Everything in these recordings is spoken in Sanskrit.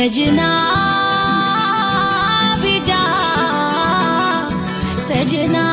सजना भी जा। सजना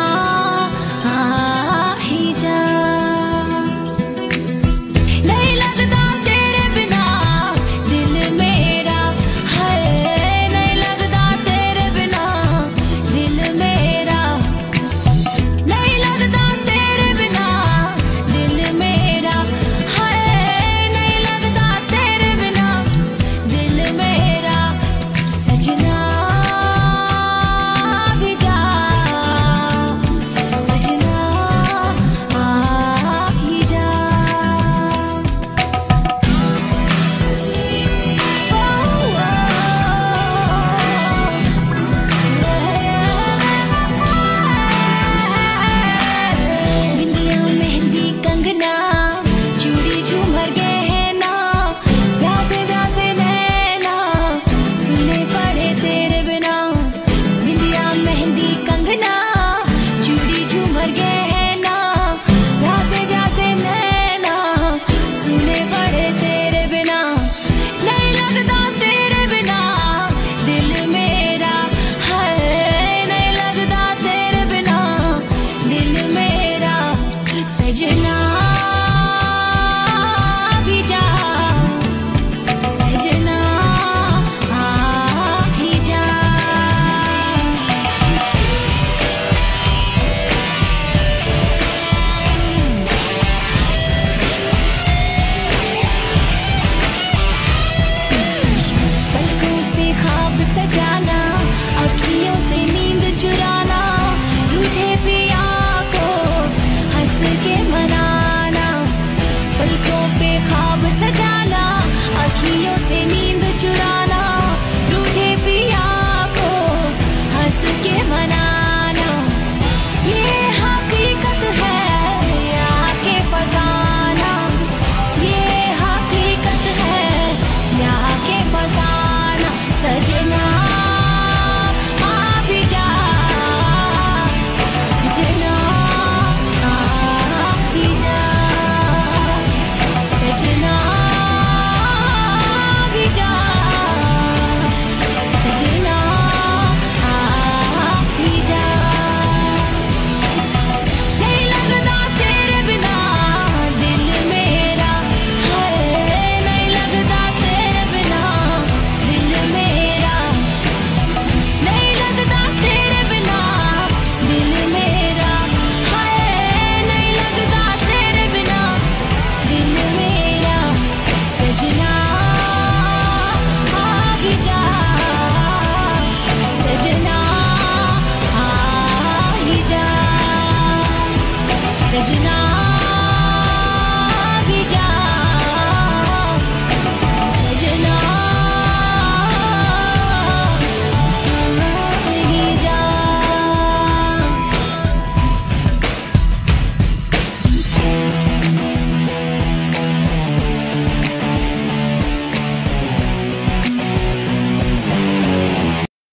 de nós.